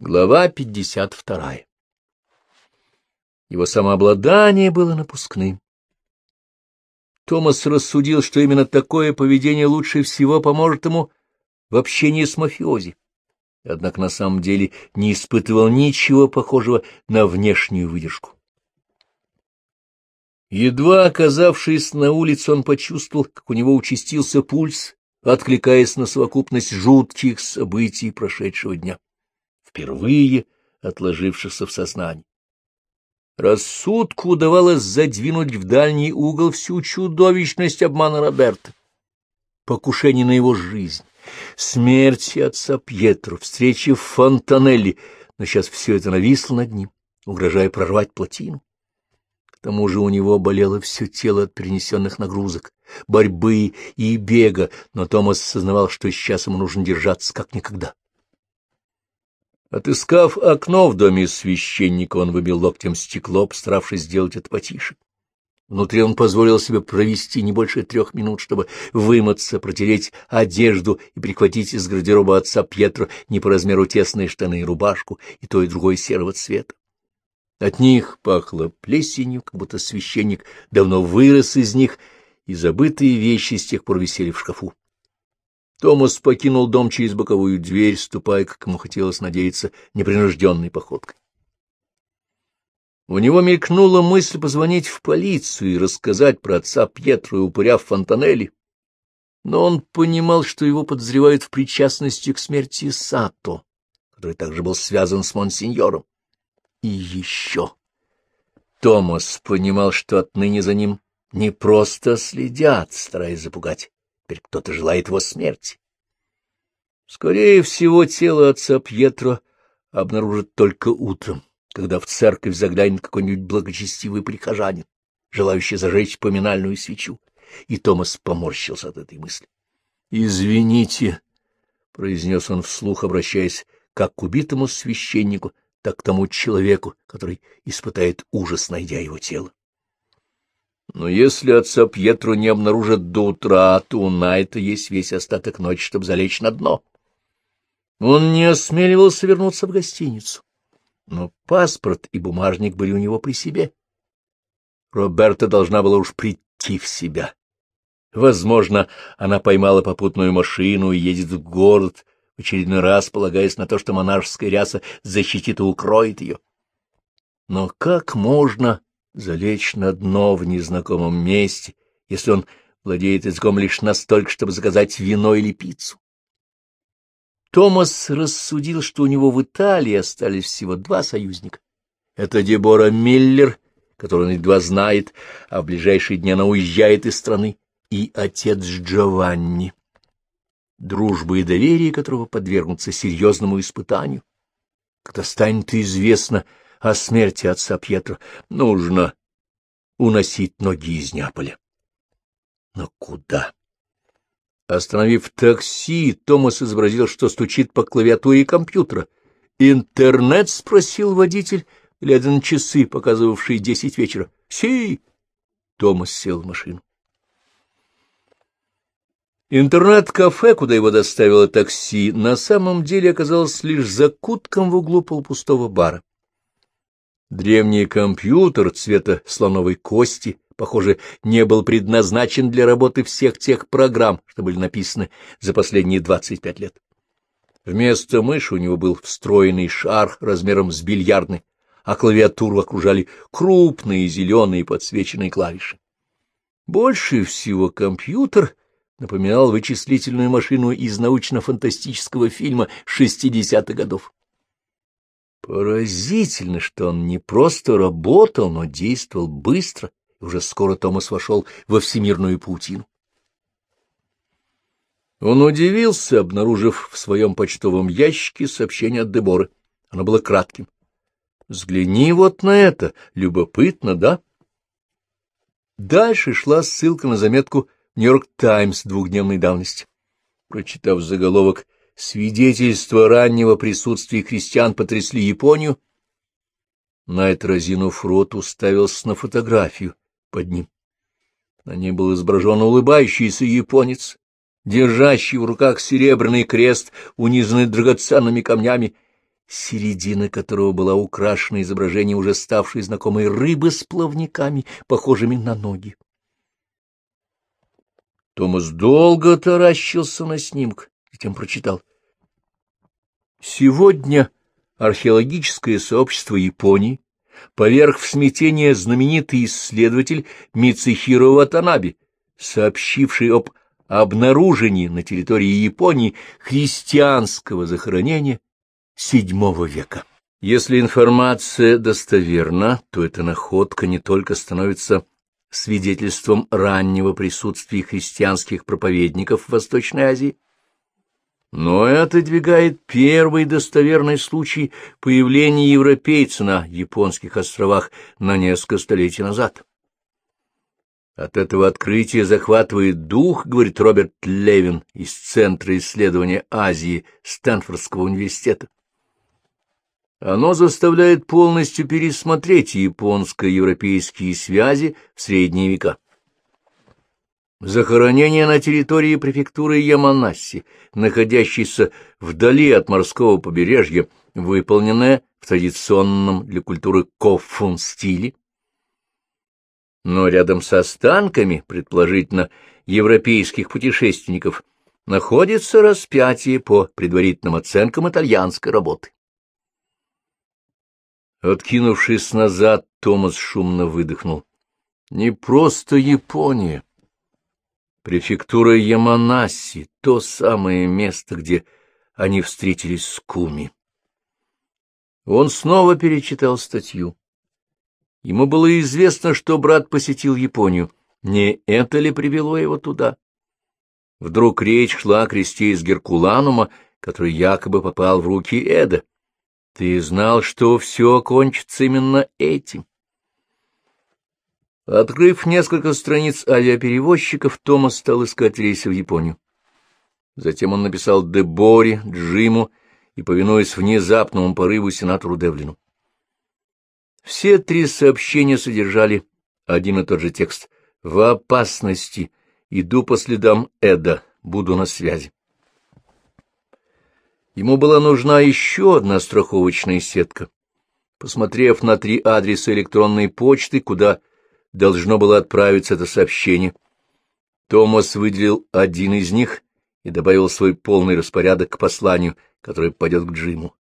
Глава 52. Его самообладание было напускным. Томас рассудил, что именно такое поведение лучше всего поможет ему в общении с мафиози. Однако на самом деле не испытывал ничего похожего на внешнюю выдержку. Едва оказавшись на улице, он почувствовал, как у него участился пульс, откликаясь на совокупность жутких событий прошедшего дня впервые отложившихся в сознании. Рассудку удавалось задвинуть в дальний угол всю чудовищность обмана Роберта, покушение на его жизнь, смерти отца Пьетро, встречи в Фонтанелли, но сейчас все это нависло над ним, угрожая прорвать плотину. К тому же у него болело все тело от перенесенных нагрузок, борьбы и бега, но Томас осознавал, что сейчас ему нужно держаться как никогда. Отыскав окно в доме священника, он выбил локтем стекло, постаравшись сделать это потише. Внутри он позволил себе провести не больше трех минут, чтобы вымыться, протереть одежду и прихватить из гардероба отца Пьетро не по размеру тесные штаны и рубашку, и то и другой серого цвета. От них пахло плесенью, как будто священник давно вырос из них, и забытые вещи с тех пор висели в шкафу. Томас покинул дом через боковую дверь, ступая, как ему хотелось надеяться, непринужденной походкой. У него мелькнула мысль позвонить в полицию и рассказать про отца Пьетро и упыря в Фонтанелли, но он понимал, что его подозревают в причастности к смерти Сато, который также был связан с монсеньором. И еще Томас понимал, что отныне за ним не просто следят, стараясь запугать, Теперь кто-то желает его смерти. Скорее всего, тело отца Пьетро обнаружат только утром, когда в церковь заглянет какой-нибудь благочестивый прихожанин, желающий зажечь поминальную свечу, и Томас поморщился от этой мысли. — Извините, — произнес он вслух, обращаясь как к убитому священнику, так к тому человеку, который испытает ужас, найдя его тело. Но если отца Пьетро не обнаружат до утра, то у Найта есть весь остаток ночи, чтобы залечь на дно. Он не осмеливался вернуться в гостиницу, но паспорт и бумажник были у него при себе. Роберта должна была уж прийти в себя. Возможно, она поймала попутную машину и едет в город, в очередной раз полагаясь на то, что монашеская ряса защитит и укроет ее. Но как можно залечь на дно в незнакомом месте, если он владеет языком лишь настолько, чтобы заказать вино или пиццу. Томас рассудил, что у него в Италии остались всего два союзника. Это Дебора Миллер, которую он едва знает, а в ближайшие дни она уезжает из страны, и отец Джованни, дружба и доверие которого подвергнутся серьезному испытанию. Когда станет известно о смерти отца Пьетро, нужно уносить ноги из Неаполя. Но куда? Остановив такси, Томас изобразил, что стучит по клавиатуре компьютера. «Интернет?» — спросил водитель, глядя на часы, показывавшие десять вечера. «Си!» — Томас сел в машину. Интернет-кафе, куда его доставило такси, на самом деле оказалось лишь закутком в углу полупустого бара. Древний компьютер цвета слоновой кости, похоже, не был предназначен для работы всех тех программ, что были написаны за последние 25 лет. Вместо мыши у него был встроенный шар размером с бильярдный, а клавиатуру окружали крупные зеленые подсвеченные клавиши. Больше всего компьютер напоминал вычислительную машину из научно-фантастического фильма 60-х годов. Поразительно, что он не просто работал, но действовал быстро, и уже скоро Томас вошел во всемирную паутину. Он удивился, обнаружив в своем почтовом ящике сообщение от Деборы. Оно было кратким. «Взгляни вот на это. Любопытно, да?» Дальше шла ссылка на заметку «Нью-Йорк Таймс» двухдневной давности. Прочитав заголовок, Свидетельства раннего присутствия крестьян потрясли Японию. Найт, разинув рот, уставился на фотографию под ним. На ней был изображен улыбающийся японец, держащий в руках серебряный крест, унизанный драгоценными камнями, середина которого была украшена изображением уже ставшей знакомой рыбы с плавниками, похожими на ноги. Томас долго таращился на снимок, затем прочитал. Сегодня археологическое сообщество Японии поверг в смятение знаменитый исследователь Мицехиро Ватанаби, сообщивший об обнаружении на территории Японии христианского захоронения VII века. Если информация достоверна, то эта находка не только становится свидетельством раннего присутствия христианских проповедников в Восточной Азии, но и отодвигает первый достоверный случай появления европейца на японских островах на несколько столетий назад. От этого открытия захватывает дух, говорит Роберт Левин из Центра исследования Азии Стэнфордского университета. Оно заставляет полностью пересмотреть японско-европейские связи в средние века. Захоронение на территории префектуры Яманаси, находящейся вдали от морского побережья, выполненное в традиционном для культуры кофун стиле, но рядом с останками, предположительно, европейских путешественников, находится распятие по предварительным оценкам итальянской работы. Откинувшись назад, Томас шумно выдохнул. Не просто Япония. Префектура Яманаси — то самое место, где они встретились с Куми. Он снова перечитал статью. Ему было известно, что брат посетил Японию. Не это ли привело его туда? Вдруг речь шла о кресте из Геркуланума, который якобы попал в руки Эда. Ты знал, что все кончится именно этим. Открыв несколько страниц авиаперевозчиков, Томас стал искать рейсы в Японию. Затем он написал Деборе, Джиму и, повинуясь внезапному порыву, сенатору Девлину. Все три сообщения содержали один и тот же текст. «В опасности. Иду по следам Эда. Буду на связи». Ему была нужна еще одна страховочная сетка. Посмотрев на три адреса электронной почты, куда должно было отправиться это сообщение, Томас выделил один из них и добавил свой полный распорядок к посланию, которое пойдет к Джиму.